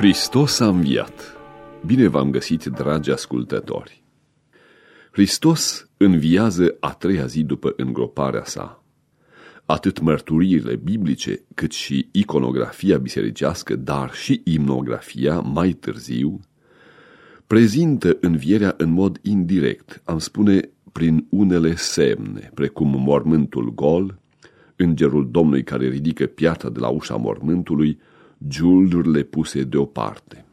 Hristos a înviat! Bine v-am găsit, dragi ascultători! Hristos înviază a treia zi după îngroparea sa. Atât mărturiile biblice, cât și iconografia bisericească, dar și imnografia, mai târziu, prezintă învierea în mod indirect, am spune prin unele semne, precum mormântul gol, îngerul Domnului care ridică piatra de la ușa mormântului, giuldurile puse deoparte.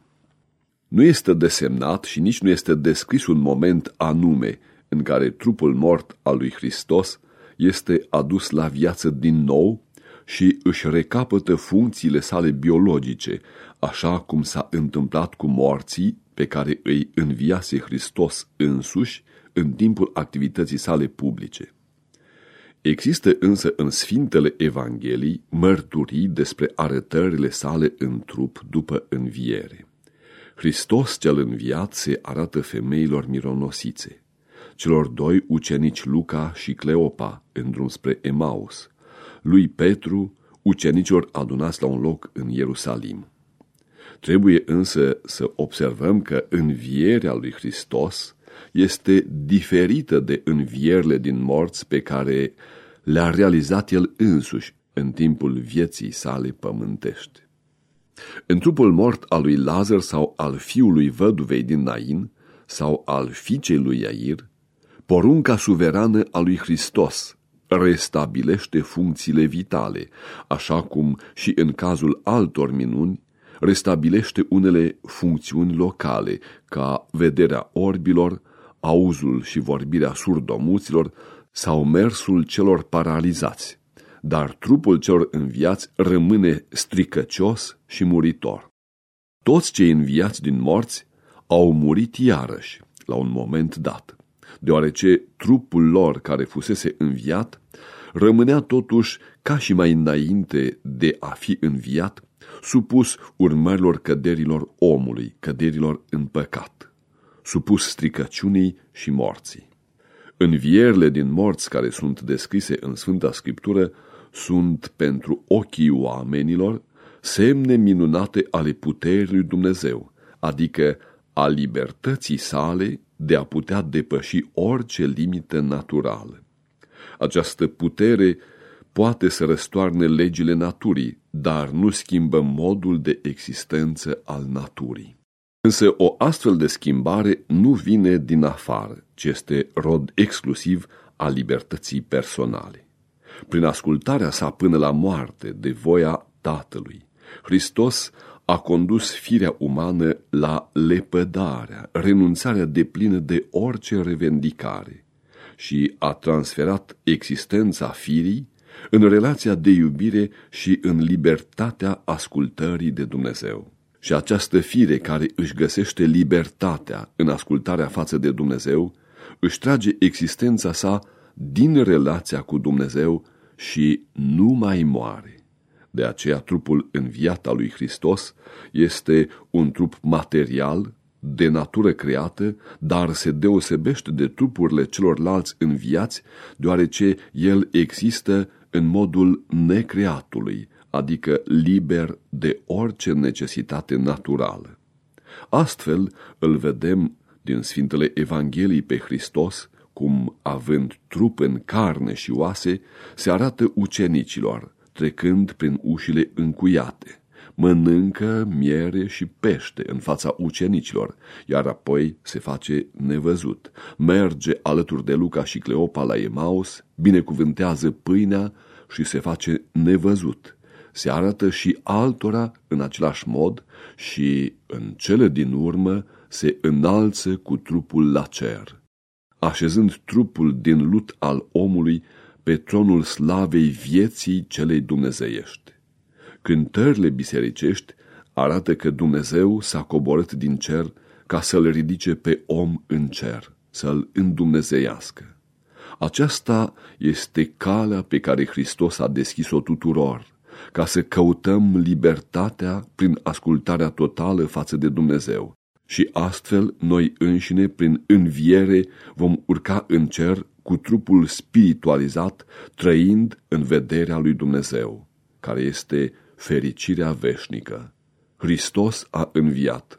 Nu este desemnat și nici nu este descris un moment anume în care trupul mort al lui Hristos este adus la viață din nou și își recapătă funcțiile sale biologice, așa cum s-a întâmplat cu morții pe care îi înviase Hristos însuși în timpul activității sale publice. Există însă în Sfintele Evangheliei mărturii despre arătările sale în trup după înviere. Hristos cel înviat se arată femeilor mironosițe, celor doi ucenici Luca și Cleopa în drum spre Emaus, lui Petru, ucenicilor adunați la un loc în Ierusalim. Trebuie însă să observăm că învierea lui Hristos este diferită de învierile din morți pe care le-a realizat el însuși în timpul vieții sale pământești. În trupul mort al lui Lazar sau al fiului văduvei din Nain sau al fiicei lui Iair, porunca suverană a lui Hristos restabilește funcțiile vitale, așa cum și în cazul altor minuni, restabilește unele funcțiuni locale, ca vederea orbilor, auzul și vorbirea surdomuților sau mersul celor paralizați, dar trupul celor înviați rămâne stricăcios și muritor. Toți cei înviați din morți au murit iarăși, la un moment dat, deoarece trupul lor care fusese înviat rămânea totuși ca și mai înainte de a fi înviat, supus urmărilor căderilor omului, căderilor în păcat, supus stricăciunii și morții. Învierile din morți care sunt descrise în Sfânta Scriptură sunt pentru ochii oamenilor semne minunate ale puterii lui Dumnezeu, adică a libertății sale de a putea depăși orice limită naturală. Această putere poate să răstoarne legile naturii, dar nu schimbă modul de existență al naturii. Însă o astfel de schimbare nu vine din afară, ci este rod exclusiv al libertății personale. Prin ascultarea sa până la moarte de voia Tatălui, Hristos a condus firea umană la lepădarea, renunțarea deplină de orice revendicare și a transferat existența firii în relația de iubire și în libertatea ascultării de Dumnezeu. Și această fire care își găsește libertatea în ascultarea față de Dumnezeu, își trage existența sa din relația cu Dumnezeu și nu mai moare. De aceea trupul înviat al lui Hristos este un trup material, de natură creată, dar se deosebește de trupurile celorlalți înviați, deoarece el există în modul necreatului, adică liber de orice necesitate naturală. Astfel îl vedem din Sfintele Evangheliei pe Hristos, cum, având trup în carne și oase, se arată ucenicilor, trecând prin ușile încuiate. Mănâncă miere și pește în fața ucenicilor, iar apoi se face nevăzut. Merge alături de Luca și Cleopa la Emaus, binecuvântează pâinea și se face nevăzut se arată și altora în același mod și, în cele din urmă, se înalță cu trupul la cer, așezând trupul din lut al omului pe tronul slavei vieții celei dumnezeiești. Cântările bisericești arată că Dumnezeu s-a coborât din cer ca să-l ridice pe om în cer, să-l îndumnezeiască. Aceasta este calea pe care Hristos a deschis-o tuturor, ca să căutăm libertatea prin ascultarea totală față de Dumnezeu. Și astfel, noi înșine, prin înviere, vom urca în cer cu trupul spiritualizat, trăind în vederea lui Dumnezeu, care este fericirea veșnică. Hristos a înviat.